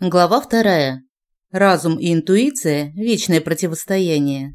Глава вторая. Разум и интуиция – вечное противостояние.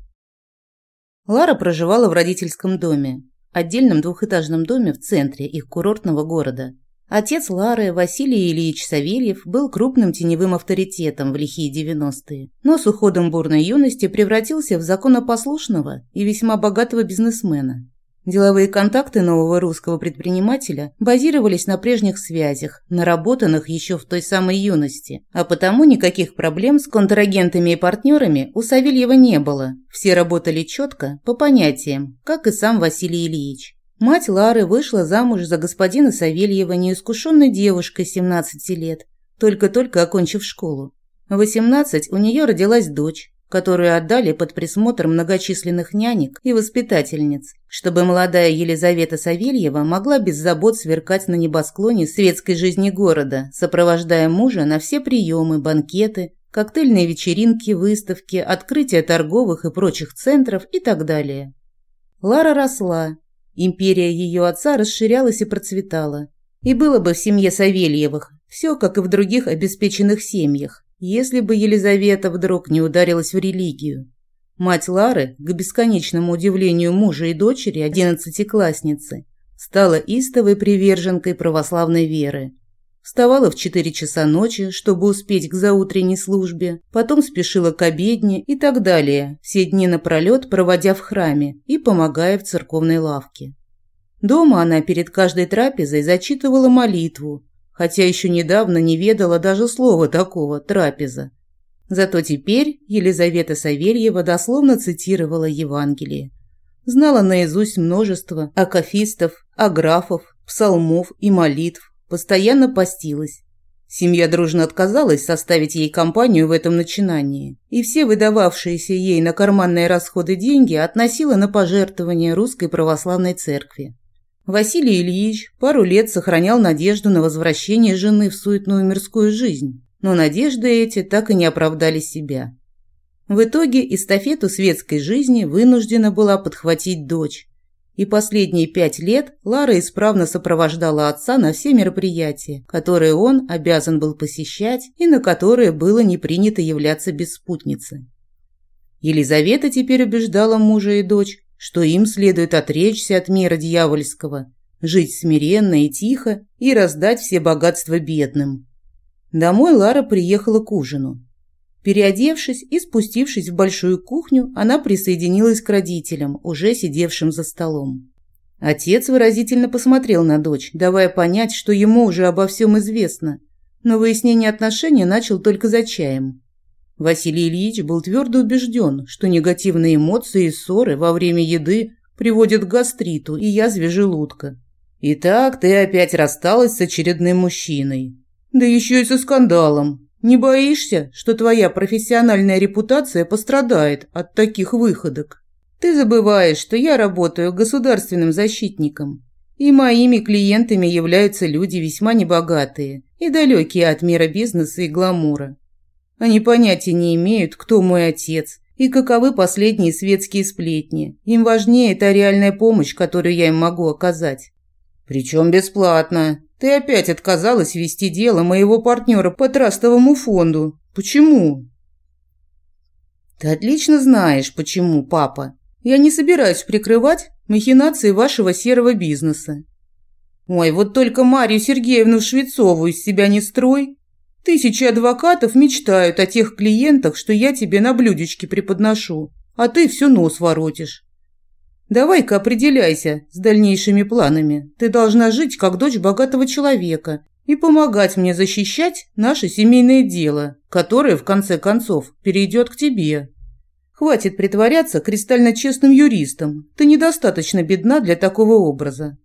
Лара проживала в родительском доме, отдельном двухэтажном доме в центре их курортного города. Отец Лары, Василий Ильич Савельев, был крупным теневым авторитетом в лихие 90-е, но с уходом бурной юности превратился в законопослушного и весьма богатого бизнесмена. Деловые контакты нового русского предпринимателя базировались на прежних связях, наработанных еще в той самой юности, а потому никаких проблем с контрагентами и партнерами у Савельева не было. Все работали четко, по понятиям, как и сам Василий Ильич. Мать Лары вышла замуж за господина Савельева неискушенной девушкой 17 лет, только-только окончив школу. В 18 у нее родилась дочь, которую отдали под присмотр многочисленных нянек и воспитательниц, чтобы молодая Елизавета Савельева могла без забот сверкать на небосклоне светской жизни города, сопровождая мужа на все приемы, банкеты, коктейльные вечеринки, выставки, открытия торговых и прочих центров и так далее. Лара росла. Империя ее отца расширялась и процветала. И было бы в семье Савельевых все, как и в других обеспеченных семьях если бы Елизавета вдруг не ударилась в религию. Мать Лары, к бесконечному удивлению мужа и дочери, одиннадцатиклассницы, стала истовой приверженкой православной веры. Вставала в четыре часа ночи, чтобы успеть к заутренней службе, потом спешила к обедне и так далее, все дни напролет проводя в храме и помогая в церковной лавке. Дома она перед каждой трапезой зачитывала молитву, хотя еще недавно не ведала даже слова такого «трапеза». Зато теперь Елизавета Савельева дословно цитировала Евангелие. Знала наизусть множество акафистов, аграфов, псалмов и молитв, постоянно постилась. Семья дружно отказалась составить ей компанию в этом начинании, и все выдававшиеся ей на карманные расходы деньги относила на пожертвования Русской Православной Церкви. Василий Ильич пару лет сохранял надежду на возвращение жены в суетную мирскую жизнь, но надежды эти так и не оправдали себя. В итоге эстафету светской жизни вынуждена была подхватить дочь, и последние пять лет Лара исправно сопровождала отца на все мероприятия, которые он обязан был посещать и на которые было не принято являться без спутницы. Елизавета теперь убеждала мужа и дочь, что им следует отречься от мира дьявольского, жить смиренно и тихо и раздать все богатства бедным. Домой Лара приехала к ужину. Переодевшись и спустившись в большую кухню, она присоединилась к родителям, уже сидевшим за столом. Отец выразительно посмотрел на дочь, давая понять, что ему уже обо всем известно, но выяснение отношений начал только за чаем. Василий Ильич был твердо убежден, что негативные эмоции и ссоры во время еды приводят к гастриту и язве желудка. «Итак, ты опять рассталась с очередным мужчиной. Да еще и со скандалом. Не боишься, что твоя профессиональная репутация пострадает от таких выходок? Ты забываешь, что я работаю государственным защитником, и моими клиентами являются люди весьма небогатые и далекие от мира бизнеса и гламура. Они понятия не имеют, кто мой отец и каковы последние светские сплетни. Им важнее та реальная помощь, которую я им могу оказать. Причем бесплатно. Ты опять отказалась вести дело моего партнера по трастовому фонду. Почему? Ты отлично знаешь, почему, папа. Я не собираюсь прикрывать махинации вашего серого бизнеса. Ой, вот только Марию Сергеевну Швецову из себя не строй. Тысячи адвокатов мечтают о тех клиентах, что я тебе на блюдечке преподношу, а ты все нос воротишь. Давай-ка определяйся с дальнейшими планами. Ты должна жить как дочь богатого человека и помогать мне защищать наше семейное дело, которое, в конце концов, перейдет к тебе. Хватит притворяться кристально честным юристом. Ты недостаточно бедна для такого образа.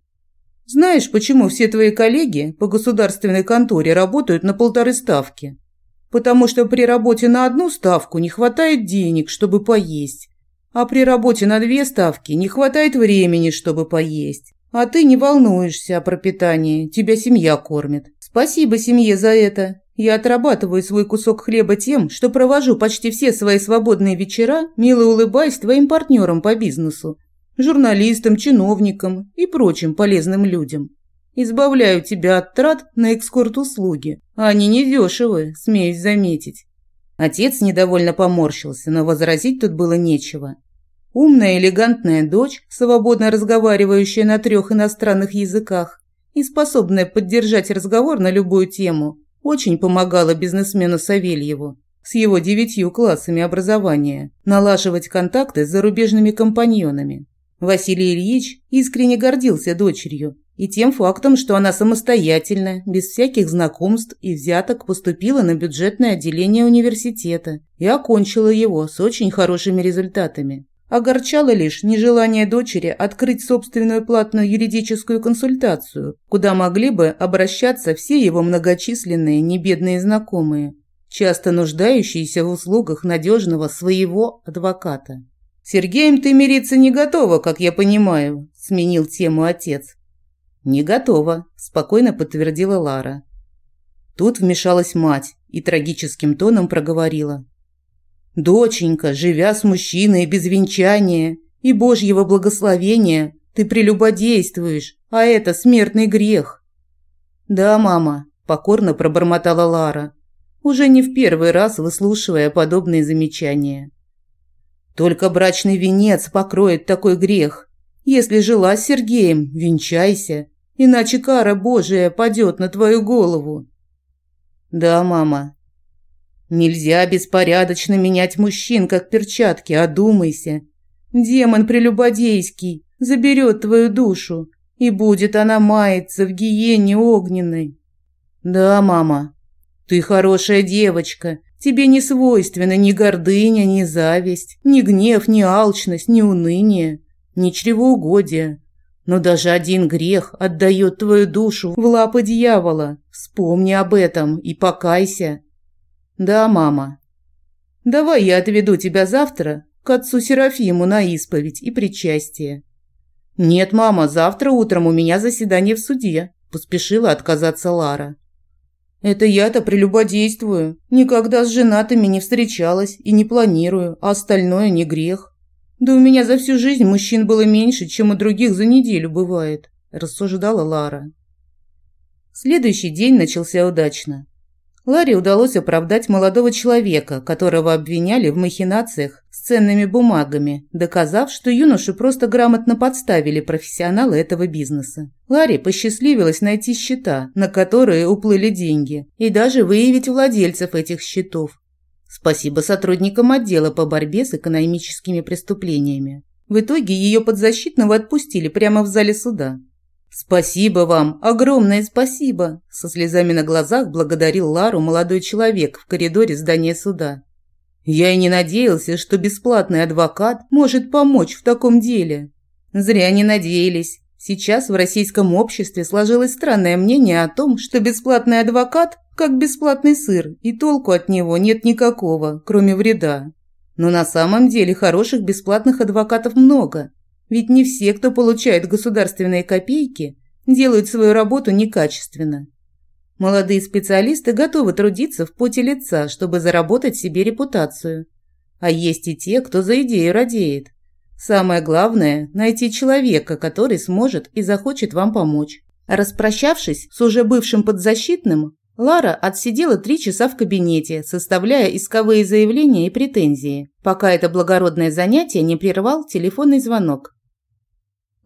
Знаешь, почему все твои коллеги по государственной конторе работают на полторы ставки? Потому что при работе на одну ставку не хватает денег, чтобы поесть. А при работе на две ставки не хватает времени, чтобы поесть. А ты не волнуешься о пропитании, тебя семья кормит. Спасибо семье за это. Я отрабатываю свой кусок хлеба тем, что провожу почти все свои свободные вечера, мило улыбаясь твоим партнерам по бизнесу, журналистам, чиновникам и прочим полезным людям. Избавляю тебя от трат на экскорт-услуги. Они недешевы, смеюсь заметить». Отец недовольно поморщился, но возразить тут было нечего. Умная, элегантная дочь, свободно разговаривающая на трех иностранных языках и способная поддержать разговор на любую тему, очень помогала бизнесмену Савельеву с его девятью классами образования налаживать контакты с зарубежными компаньонами. Василий Ильич искренне гордился дочерью и тем фактом, что она самостоятельно, без всяких знакомств и взяток поступила на бюджетное отделение университета и окончила его с очень хорошими результатами. Огорчало лишь нежелание дочери открыть собственную платную юридическую консультацию, куда могли бы обращаться все его многочисленные небедные знакомые, часто нуждающиеся в услугах надежного своего адвоката. «Сергеем ты мириться не готова, как я понимаю», – сменил тему отец. «Не готова», – спокойно подтвердила Лара. Тут вмешалась мать и трагическим тоном проговорила. «Доченька, живя с мужчиной без венчания и Божьего благословения, ты прелюбодействуешь, а это смертный грех». «Да, мама», – покорно пробормотала Лара, уже не в первый раз выслушивая подобные замечания. «Только брачный венец покроет такой грех, если жила с Сергеем, венчайся, иначе кара Божия падет на твою голову. Да, мама. Нельзя беспорядочно менять мужчин, как перчатки, одумайся. Демон прелюбодейский заберет твою душу, и будет она маяться в гиене огненной. Да, мама. Ты хорошая девочка, Тебе не свойственна ни гордыня, ни зависть, ни гнев, ни алчность, ни уныние ни чревоугодия. Но даже один грех отдает твою душу в лапы дьявола. Вспомни об этом и покайся. Да, мама. Давай я отведу тебя завтра к отцу Серафиму на исповедь и причастие. Нет, мама, завтра утром у меня заседание в суде. Поспешила отказаться Лара. Это я-то прелюбодействую. Никогда с женатыми не встречалась и не планирую, а остальное не грех. Да у меня за всю жизнь мужчин было меньше, чем у других за неделю бывает, рассуждала Лара. Следующий день начался удачно. Ларе удалось оправдать молодого человека, которого обвиняли в махинациях с ценными бумагами, доказав, что юношу просто грамотно подставили профессионалы этого бизнеса. Ларе посчастливилось найти счета, на которые уплыли деньги, и даже выявить владельцев этих счетов, Спасибо сотрудникам отдела по борьбе с экономическими преступлениями. В итоге ее подзащитного отпустили прямо в зале суда. «Спасибо вам, огромное спасибо!» Со слезами на глазах благодарил Лару молодой человек в коридоре здания суда. «Я и не надеялся, что бесплатный адвокат может помочь в таком деле». «Зря не надеялись. Сейчас в российском обществе сложилось странное мнение о том, что бесплатный адвокат как бесплатный сыр, и толку от него нет никакого, кроме вреда. Но на самом деле хороших бесплатных адвокатов много. Ведь не все, кто получает государственные копейки, делают свою работу некачественно. Молодые специалисты готовы трудиться в поте лица, чтобы заработать себе репутацию. А есть и те, кто за идею радеет. Самое главное – найти человека, который сможет и захочет вам помочь. Распрощавшись с уже бывшим подзащитным, Лара отсидела три часа в кабинете, составляя исковые заявления и претензии, пока это благородное занятие не прервал телефонный звонок.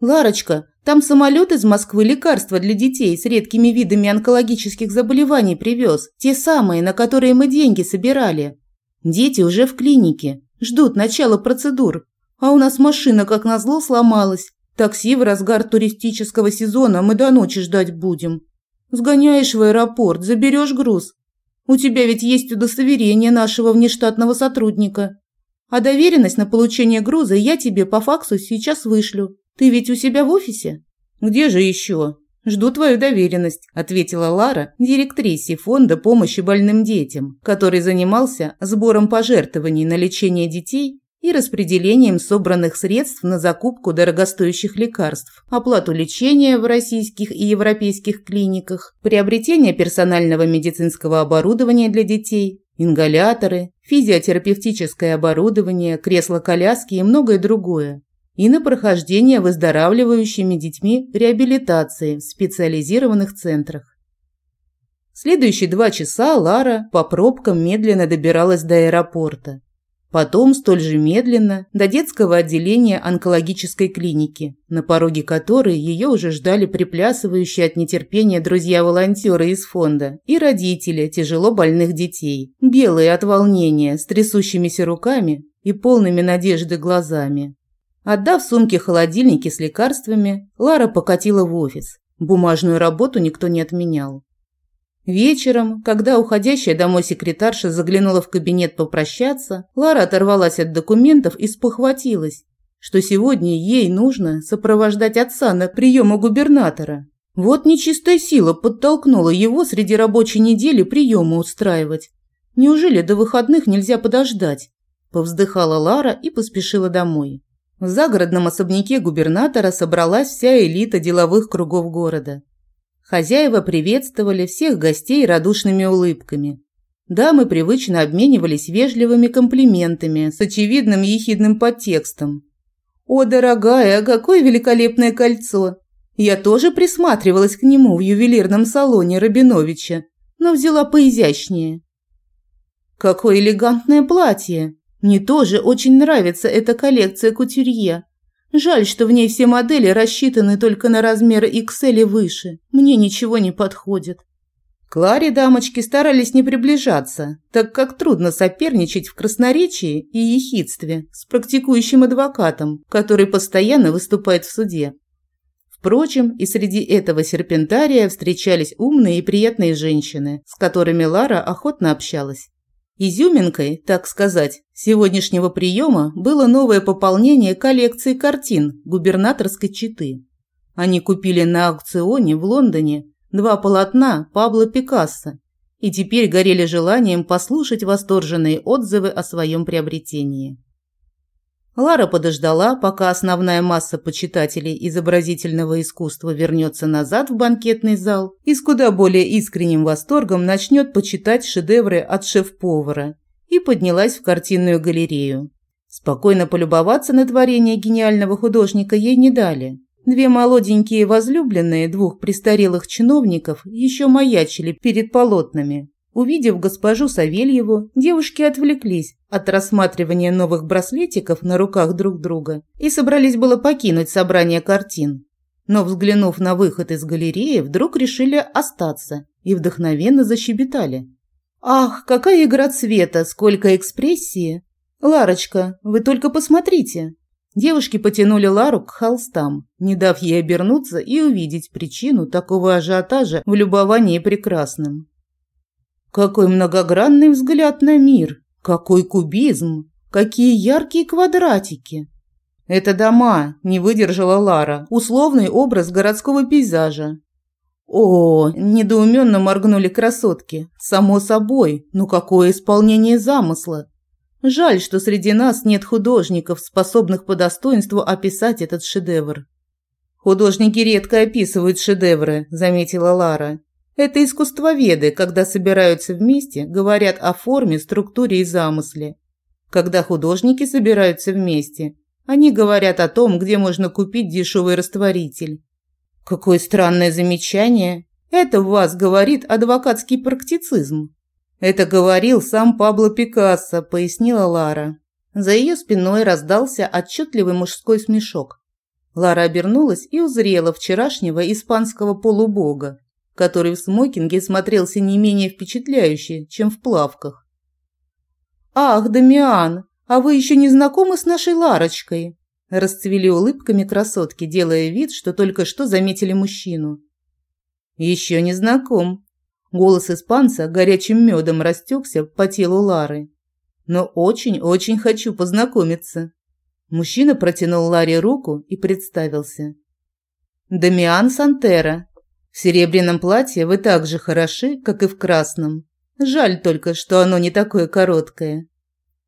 «Ларочка, там самолет из Москвы лекарства для детей с редкими видами онкологических заболеваний привез, те самые, на которые мы деньги собирали. Дети уже в клинике, ждут начала процедур, а у нас машина, как назло, сломалась. Такси в разгар туристического сезона мы до ночи ждать будем. Сгоняешь в аэропорт, заберешь груз. У тебя ведь есть удостоверение нашего внештатного сотрудника. А доверенность на получение груза я тебе по факсу сейчас вышлю. Ты ведь у себя в офисе? Где же еще? Жду твою доверенность, ответила Лара, директрисе фонда помощи больным детям, который занимался сбором пожертвований на лечение детей и распределением собранных средств на закупку дорогостоящих лекарств, оплату лечения в российских и европейских клиниках, приобретение персонального медицинского оборудования для детей, ингаляторы, физиотерапевтическое оборудование, кресла-коляски и многое другое. И на прохождение выздоравливающими детьми реабилитации в специализированных центрах. Следующие два часа Лара по пробкам медленно добиралась до аэропорта. Потом столь же медленно до детского отделения онкологической клиники, на пороге которой ее уже ждали приплясывающие от нетерпения друзья-волонтеры из фонда и родители тяжело больных детей, белые от волнения, с трясущимися руками и полными надежды глазами. Отдав сумки холодильники с лекарствами, Лара покатила в офис. Бумажную работу никто не отменял. Вечером, когда уходящая домой секретарша заглянула в кабинет попрощаться, Лара оторвалась от документов и спохватилась, что сегодня ей нужно сопровождать отца на прием у губернатора. Вот нечистая сила подтолкнула его среди рабочей недели приемы устраивать. Неужели до выходных нельзя подождать? Повздыхала Лара и поспешила домой. В загородном особняке губернатора собралась вся элита деловых кругов города. Хозяева приветствовали всех гостей радушными улыбками. Дамы привычно обменивались вежливыми комплиментами с очевидным ехидным подтекстом. «О, дорогая, какое великолепное кольцо! Я тоже присматривалась к нему в ювелирном салоне Рабиновича, но взяла поизящнее». «Какое элегантное платье! Мне тоже очень нравится эта коллекция кутюрье. Жаль, что в ней все модели рассчитаны только на размеры XL и выше. Мне ничего не подходит. К Ларе дамочки старались не приближаться, так как трудно соперничать в красноречии и ехидстве с практикующим адвокатом, который постоянно выступает в суде. Впрочем, и среди этого серпентария встречались умные и приятные женщины, с которыми Лара охотно общалась. Изюминкой, так сказать, сегодняшнего приема было новое пополнение коллекции картин губернаторской читы. Они купили на аукционе в Лондоне два полотна Пабло Пикассо и теперь горели желанием послушать восторженные отзывы о своем приобретении. Лара подождала, пока основная масса почитателей изобразительного искусства вернется назад в банкетный зал и с куда более искренним восторгом начнет почитать шедевры от шеф-повара, и поднялась в картинную галерею. Спокойно полюбоваться на творение гениального художника ей не дали. Две молоденькие возлюбленные двух престарелых чиновников еще маячили перед полотнами, Увидев госпожу Савельеву, девушки отвлеклись от рассматривания новых браслетиков на руках друг друга и собрались было покинуть собрание картин. Но, взглянув на выход из галереи, вдруг решили остаться и вдохновенно защебетали. «Ах, какая игра цвета, сколько экспрессии! Ларочка, вы только посмотрите!» Девушки потянули Лару к холстам, не дав ей обернуться и увидеть причину такого ажиотажа в любовании прекрасным. Какой многогранный взгляд на мир, какой кубизм, какие яркие квадратики. Это дома, не выдержала Лара, условный образ городского пейзажа. О, недоуменно моргнули красотки. Само собой, ну какое исполнение замысла. Жаль, что среди нас нет художников, способных по достоинству описать этот шедевр. Художники редко описывают шедевры, заметила Лара. Это искусствоведы, когда собираются вместе, говорят о форме, структуре и замысле. Когда художники собираются вместе, они говорят о том, где можно купить дешевый растворитель. Какое странное замечание. Это в вас говорит адвокатский практицизм. Это говорил сам Пабло Пикассо, пояснила Лара. За ее спиной раздался отчетливый мужской смешок. Лара обернулась и узрела вчерашнего испанского полубога, который в смокинге смотрелся не менее впечатляюще, чем в плавках. «Ах, Дамиан, а вы еще не знакомы с нашей Ларочкой?» Расцвели улыбками красотки, делая вид, что только что заметили мужчину. «Еще не знаком». Голос испанца горячим медом растекся по телу Лары. «Но очень-очень хочу познакомиться». Мужчина протянул Ларе руку и представился. «Дамиан Сантера, в серебряном платье вы так же хороши, как и в красном. Жаль только, что оно не такое короткое.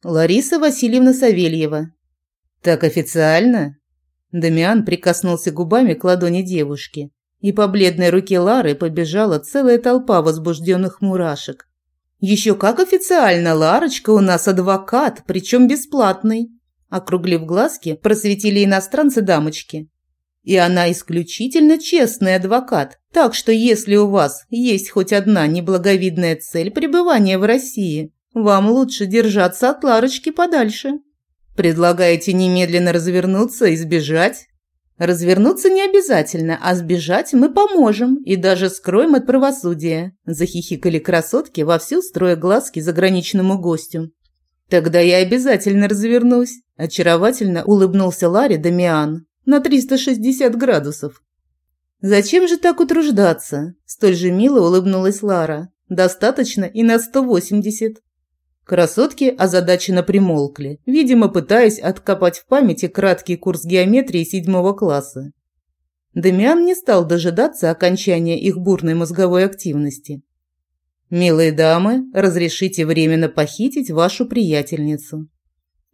Лариса Васильевна Савельева. Так официально? Дамиан прикоснулся губами к ладони девушки, и по бледной руке Лары побежала целая толпа возбужденных мурашек. Еще как официально, Ларочка у нас адвокат, причем бесплатный. Округлив глазки, просветили иностранцы дамочки. И она исключительно честный адвокат, так что если у вас есть хоть одна неблаговидная цель пребывания в России, вам лучше держаться от Ларочки подальше. Предлагаете немедленно развернуться и сбежать? Развернуться не обязательно, а сбежать мы поможем и даже скроем от правосудия. Захихикали красотки, вовсю строя глазки заграничному гостю. Тогда я обязательно развернусь. Очаровательно улыбнулся Ларе Дамиан на 360 градусов. Зачем же так утруждаться? Столь же мило улыбнулась Лара. Достаточно и на 180. Красотки озадаченно примолкли, видимо, пытаясь откопать в памяти краткий курс геометрии седьмого класса. Демиан не стал дожидаться окончания их бурной мозговой активности. «Милые дамы, разрешите временно похитить вашу приятельницу».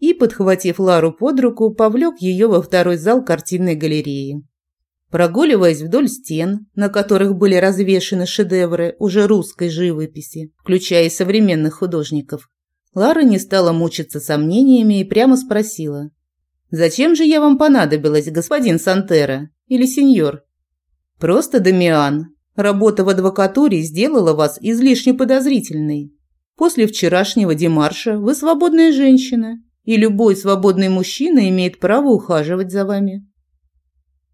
И, подхватив Лару под руку, повлек ее во второй зал картинной галереи. Прогуливаясь вдоль стен, на которых были развешаны шедевры уже русской живописи, включая и современных художников, Лара не стала мучиться сомнениями и прямо спросила. «Зачем же я вам понадобилась, господин Сантера? Или сеньор?» «Просто Дамиан. Работа в адвокатуре сделала вас излишне подозрительной. После вчерашнего демарша вы свободная женщина, и любой свободный мужчина имеет право ухаживать за вами».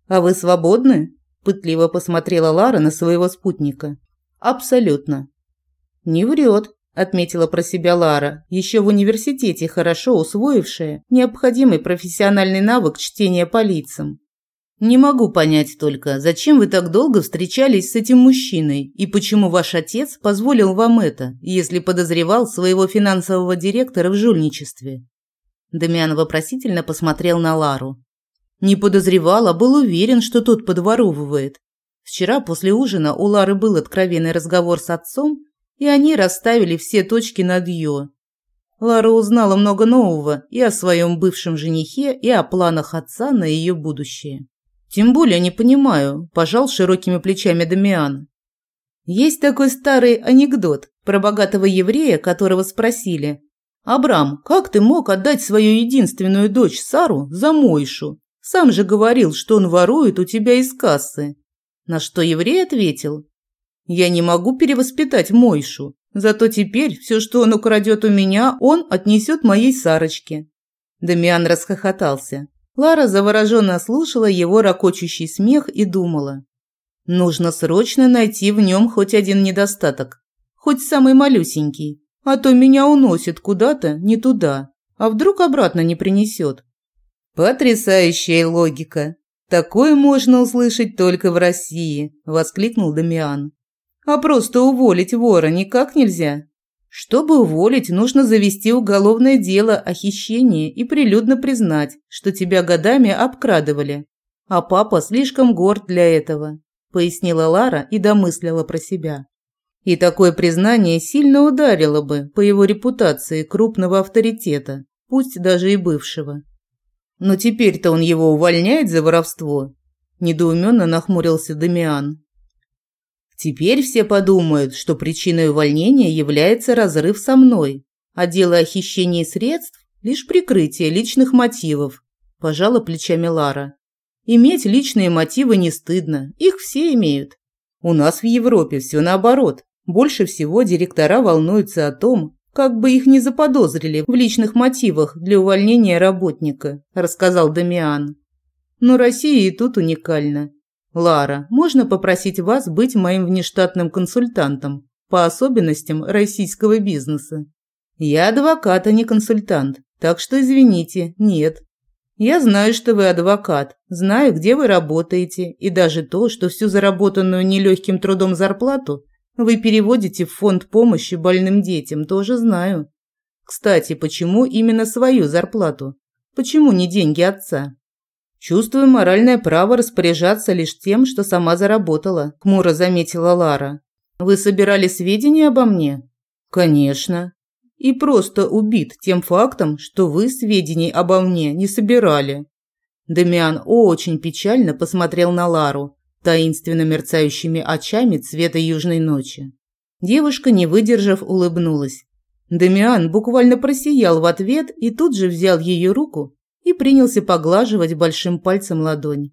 «А вы свободны?» – пытливо посмотрела Лара на своего спутника. «Абсолютно». «Не врет», отметила про себя Лара, еще в университете хорошо усвоившая необходимый профессиональный навык чтения по лицам. «Не могу понять только, зачем вы так долго встречались с этим мужчиной и почему ваш отец позволил вам это, если подозревал своего финансового директора в жульничестве?» Дамиан вопросительно посмотрел на Лару. Не подозревал, а был уверен, что тот подворовывает. Вчера после ужина у Лары был откровенный разговор с отцом, и они расставили все точки над «ё». Лара узнала много нового и о своем бывшем женихе, и о планах отца на ее будущее. «Тем более не понимаю», – пожал широкими плечами Дамиан. Есть такой старый анекдот про богатого еврея, которого спросили. «Абрам, как ты мог отдать свою единственную дочь Сару за Мойшу? Сам же говорил, что он ворует у тебя из кассы». На что еврей ответил, я не могу перевоспитать Мойшу, зато теперь все, что он украдет у меня, он отнесет моей Сарочке». Дамиан расхохотался. Лара завороженно слушала его ракочущий смех и думала. «Нужно срочно найти в нем хоть один недостаток, хоть самый малюсенький, а то меня уносит куда-то не туда, а вдруг обратно не принесет». «Потрясающая логика! Такое можно услышать только в России!» – воскликнул Дамиан. А просто уволить вора никак нельзя. Чтобы уволить, нужно завести уголовное дело о хищении и прилюдно признать, что тебя годами обкрадывали. А папа слишком горд для этого, пояснила Лара и домыслила про себя. И такое признание сильно ударило бы по его репутации крупного авторитета, пусть даже и бывшего. Но теперь-то он его увольняет за воровство, недоуменно нахмурился Дамиан. Теперь все подумают, что причиной увольнения является разрыв со мной, а дело о хищении средств – лишь прикрытие личных мотивов, пожала плечами Лара. Иметь личные мотивы не стыдно, их все имеют. У нас в Европе все наоборот. Больше всего директора волнуются о том, как бы их не заподозрили в личных мотивах для увольнения работника, рассказал Дамиан. Но Россия и тут уникальна. «Лара, можно попросить вас быть моим внештатным консультантом по особенностям российского бизнеса?» «Я адвокат, а не консультант, так что извините, нет. Я знаю, что вы адвокат, знаю, где вы работаете, и даже то, что всю заработанную нелегким трудом зарплату вы переводите в фонд помощи больным детям, тоже знаю. Кстати, почему именно свою зарплату? Почему не деньги отца?» «Чувствую моральное право распоряжаться лишь тем, что сама заработала», – хмуро заметила Лара. «Вы собирали сведения обо мне?» «Конечно. И просто убит тем фактом, что вы сведений обо мне не собирали». Демиан очень печально посмотрел на Лару, таинственно мерцающими очами цвета южной ночи. Девушка, не выдержав, улыбнулась. Демиан буквально просиял в ответ и тут же взял ее руку и принялся поглаживать большим пальцем ладонь.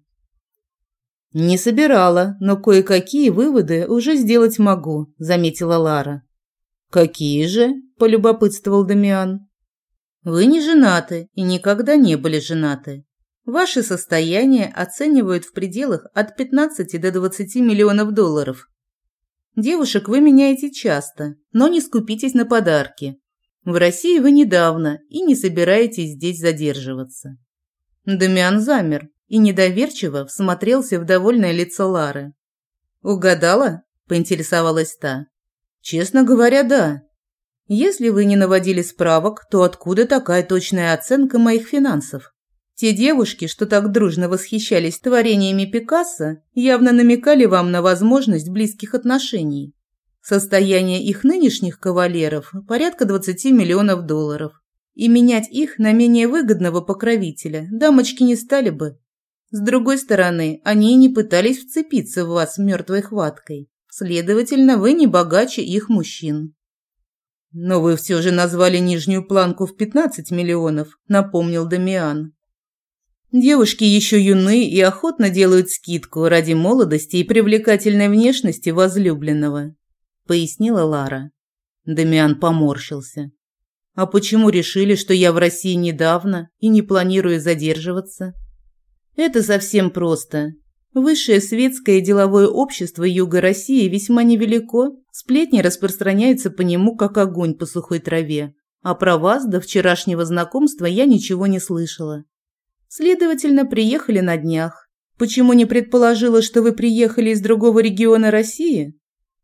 «Не собирала, но кое-какие выводы уже сделать могу», – заметила Лара. «Какие же?» – полюбопытствовал Дамиан. «Вы не женаты и никогда не были женаты. Ваше состояние оценивают в пределах от 15 до 20 миллионов долларов. Девушек вы меняете часто, но не скупитесь на подарки. В России вы недавно и не собираетесь здесь задерживаться». Дамиан замер и недоверчиво всмотрелся в довольное лицо Лары. «Угадала?» – поинтересовалась та. «Честно говоря, да. Если вы не наводили справок, то откуда такая точная оценка моих финансов? Те девушки, что так дружно восхищались творениями Пикассо, явно намекали вам на возможность близких отношений. Состояние их нынешних кавалеров – порядка 20 миллионов долларов. И менять их на менее выгодного покровителя дамочки не стали бы. С другой стороны, они и не пытались вцепиться в вас мертвой хваткой. Следовательно, вы не богаче их мужчин. Но вы все же назвали нижнюю планку в 15 миллионов, напомнил Дамиан. Девушки еще юны и охотно делают скидку ради молодости и привлекательной внешности возлюбленного, пояснила Лара. Дамиан поморщился. А почему решили, что я в России недавно и не планирую задерживаться? Это совсем просто. Высшее светское и деловое общество Юга России весьма невелико, сплетни распространяются по нему, как огонь по сухой траве. А про вас до вчерашнего знакомства я ничего не слышала. Следовательно, приехали на днях. Почему не предположила, что вы приехали из другого региона России?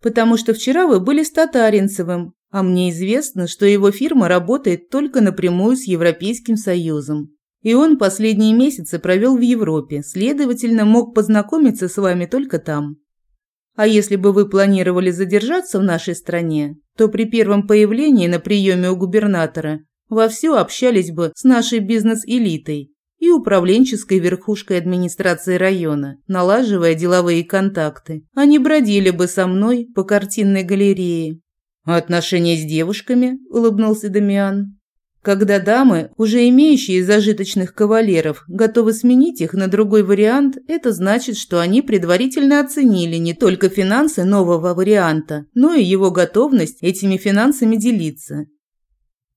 Потому что вчера вы были с Татаринцевым, а мне известно, что его фирма работает только напрямую с Европейским Союзом. И он последние месяцы провел в Европе, следовательно, мог познакомиться с вами только там. А если бы вы планировали задержаться в нашей стране, то при первом появлении на приеме у губернатора вовсю общались бы с нашей бизнес-элитой и управленческой верхушкой администрации района, налаживая деловые контакты. Они бродили бы со мной по картинной галерее. «А отношения с девушками?» – улыбнулся Дамиан. Когда дамы, уже имеющие зажиточных кавалеров, готовы сменить их на другой вариант, это значит, что они предварительно оценили не только финансы нового варианта, но и его готовность этими финансами делиться.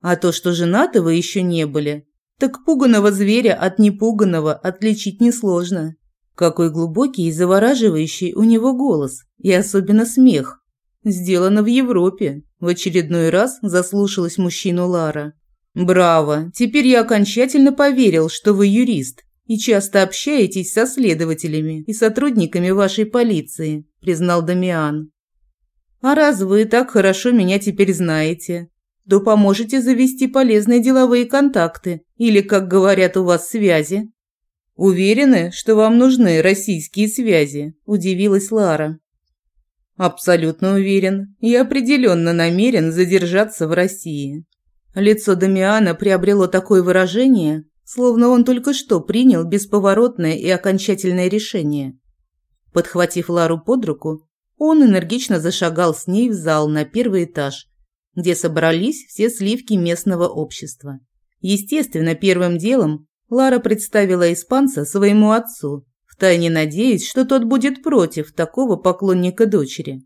А то, что женаты вы еще не были, так пуганого зверя от непуганого отличить несложно. Какой глубокий и завораживающий у него голос, и особенно смех. Сделано в Европе. В очередной раз заслушалась мужчину Лара. «Браво! Теперь я окончательно поверил, что вы юрист и часто общаетесь со следователями и сотрудниками вашей полиции», – признал Дамиан. «А раз вы так хорошо меня теперь знаете, то поможете завести полезные деловые контакты или, как говорят у вас, связи». «Уверены, что вам нужны российские связи?» – удивилась Лара. «Абсолютно уверен и определенно намерен задержаться в России. Лицо Дамиана приобрело такое выражение, словно он только что принял бесповоротное и окончательное решение. Подхватив Лару под руку, он энергично зашагал с ней в зал на первый этаж, где собрались все сливки местного общества. Естественно, первым делом Лара представила испанца своему отцу, втайне надеясь, что тот будет против такого поклонника дочери.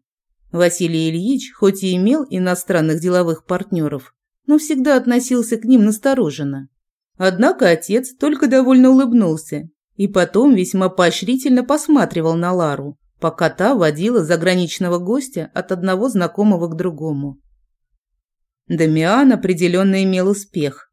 Василий Ильич, хоть и имел иностранных деловых партнеров, но всегда относился к ним настороженно. Однако отец только довольно улыбнулся и потом весьма поощрительно посматривал на Лару, пока та водила заграничного гостя от одного знакомого к другому. Дамиан определенно имел успех.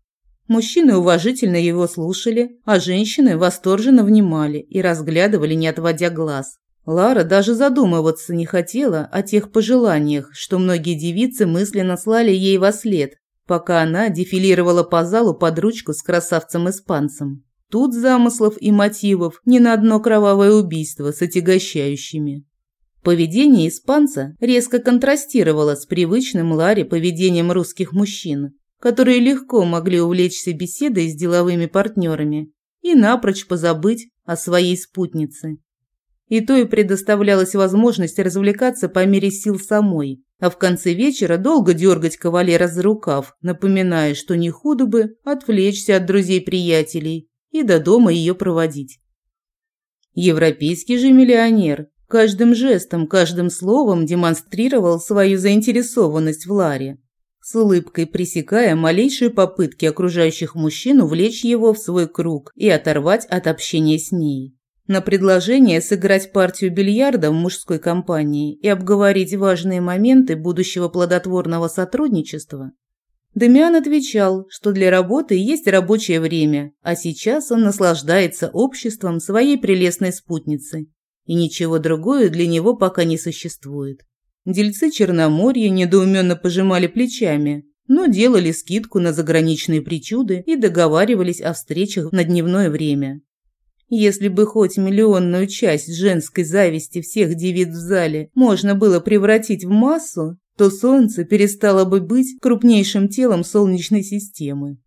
Мужчины уважительно его слушали, а женщины восторженно внимали и разглядывали, не отводя глаз. Лара даже задумываться не хотела о тех пожеланиях, что многие девицы мысленно слали ей во след, пока она дефилировала по залу под ручку с красавцем-испанцем. Тут замыслов и мотивов ни на одно кровавое убийство с отягощающими. Поведение испанца резко контрастировало с привычным Ларе поведением русских мужчин, которые легко могли увлечься беседой с деловыми партнерами и напрочь позабыть о своей спутнице. И то и предоставлялась возможность развлекаться по мере сил самой, а в конце вечера долго дергать кавалера за рукав, напоминая, что не худо бы отвлечься от друзей-приятелей и до дома ее проводить. Европейский же миллионер каждым жестом, каждым словом демонстрировал свою заинтересованность в Ларе, с улыбкой пресекая малейшие попытки окружающих мужчин увлечь его в свой круг и оторвать от общения с ней. На предложение сыграть партию бильярда в мужской компании и обговорить важные моменты будущего плодотворного сотрудничества Демиан отвечал, что для работы есть рабочее время, а сейчас он наслаждается обществом своей прелестной спутницы, и ничего другое для него пока не существует. Дельцы Черноморья недоуменно пожимали плечами, но делали скидку на заграничные причуды и договаривались о встречах на дневное время. Если бы хоть миллионную часть женской зависти всех девиц в зале можно было превратить в массу, то Солнце перестало бы быть крупнейшим телом Солнечной системы.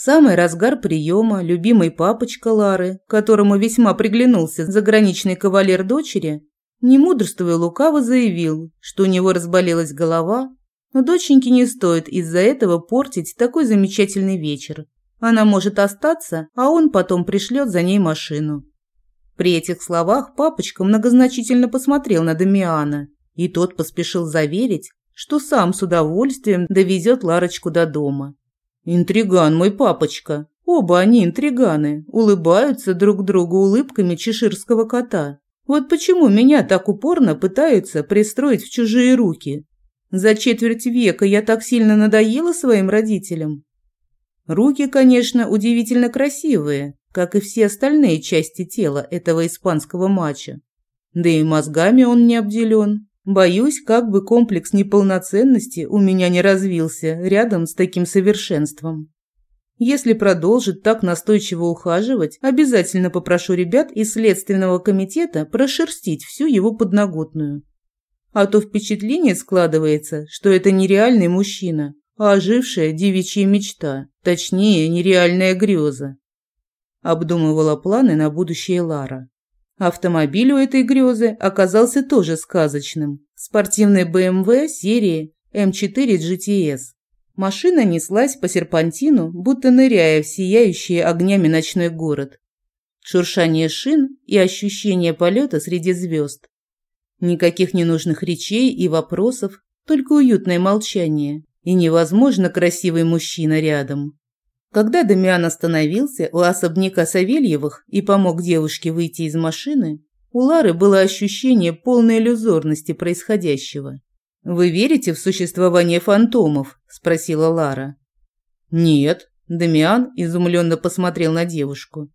Самый разгар приема любимый папочка Лары, которому весьма приглянулся заграничный кавалер дочери, не мудрствуя лукаво заявил, что у него разболелась голова, но доченьке не стоит из-за этого портить такой замечательный вечер. Она может остаться, а он потом пришлет за ней машину. При этих словах папочка многозначительно посмотрел на Дамиана и тот поспешил заверить, что сам с удовольствием довезет Ларочку до дома. «Интриган мой папочка. Оба они интриганы, улыбаются друг другу улыбками чеширского кота. Вот почему меня так упорно пытаются пристроить в чужие руки. За четверть века я так сильно надоела своим родителям. Руки, конечно, удивительно красивые, как и все остальные части тела этого испанского мачо. Да и мозгами он не обделен. Боюсь, как бы комплекс неполноценности у меня не развился рядом с таким совершенством. Если продолжит так настойчиво ухаживать, обязательно попрошу ребят из Следственного комитета прошерстить всю его подноготную. А то впечатление складывается, что это нереальный мужчина, а ожившая девичья мечта, точнее, нереальная греза. Обдумывала планы на будущее Лара. Автомобиль у этой грезы оказался тоже сказочным. Спортивный BMW серии М4 GTS. Машина неслась по серпантину, будто ныряя в сияющий огнями ночной город. Шуршание шин и ощущение полета среди звезд. Никаких ненужных речей и вопросов, только уютное молчание и невозможно красивый мужчина рядом. Когда Дамиан остановился у особняка Савельевых и помог девушке выйти из машины, у Лары было ощущение полной иллюзорности происходящего. «Вы верите в существование фантомов?» – спросила Лара. «Нет», – Дамиан изумленно посмотрел на девушку.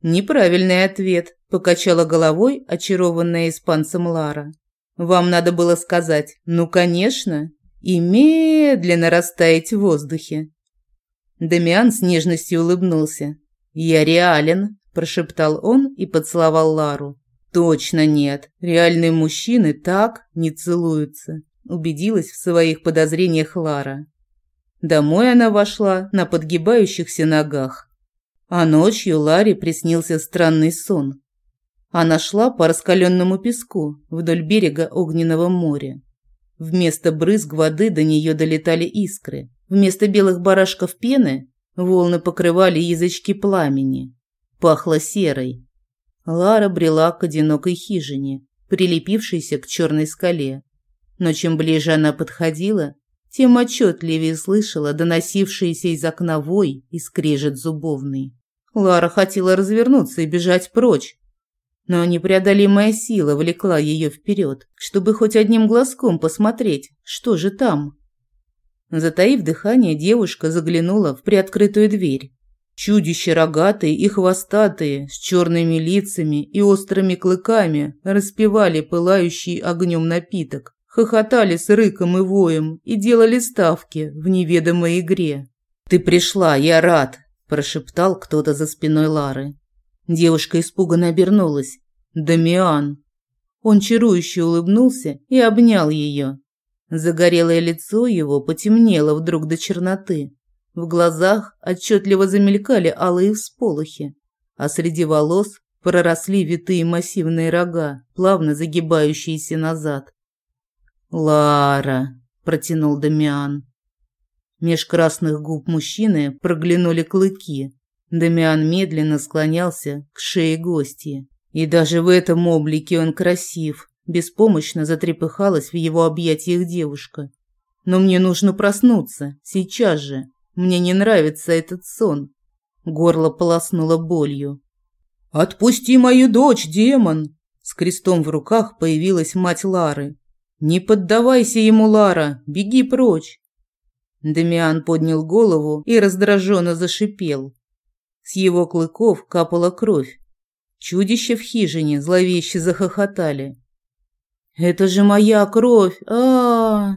«Неправильный ответ», – покачала головой очарованная испанцем Лара. «Вам надо было сказать «ну, конечно» и медленно растаять в воздухе. Дамиан с нежностью улыбнулся. «Я реален», – прошептал он и поцеловал Лару. «Точно нет. Реальные мужчины так не целуются», – убедилась в своих подозрениях Лара. Домой она вошла на подгибающихся ногах. А ночью Ларе приснился странный сон. Она шла по раскаленному песку вдоль берега огненного моря. Вместо брызг воды до нее долетали искры. Вместо белых барашков пены волны покрывали язычки пламени. Пахло серой. Лара брела к одинокой хижине, прилепившейся к черной скале. Но чем ближе она подходила, тем отчетливее слышала доносившийся из окна вой и скрежет зубовный. Лара хотела развернуться и бежать прочь, но непреодолимая сила влекла ее вперед, чтобы хоть одним глазком посмотреть, что же там. Затаив дыхание, девушка заглянула в приоткрытую дверь. Чудища рогатые и хвостатые, с черными лицами и острыми клыками, распевали пылающий огнем напиток, хохотали с рыком и воем и делали ставки в неведомой игре. «Ты пришла, я рад!» – прошептал кто-то за спиной Лары. Девушка испуганно обернулась. «Дамиан!» Он чарующе улыбнулся и обнял ее. Загорелое лицо его потемнело вдруг до черноты. В глазах отчетливо замелькали алые всполохи, а среди волос проросли витые массивные рога, плавно загибающиеся назад. «Лара!» – протянул Дамиан. Меж красных губ мужчины проглянули клыки. Дамиан медленно склонялся к шее гостья. И даже в этом облике он красив. Беспомощно затрепыхалась в его объятиях девушка. Но мне нужно проснуться, сейчас же. Мне не нравится этот сон. Горло полоснуло болью. «Отпусти мою дочь, демон!» С крестом в руках появилась мать Лары. «Не поддавайся ему, Лара! Беги прочь!» Дамиан поднял голову и раздраженно зашипел. С его клыков капала кровь. Чудища в хижине зловеще захохотали. «Это же моя кровь! а,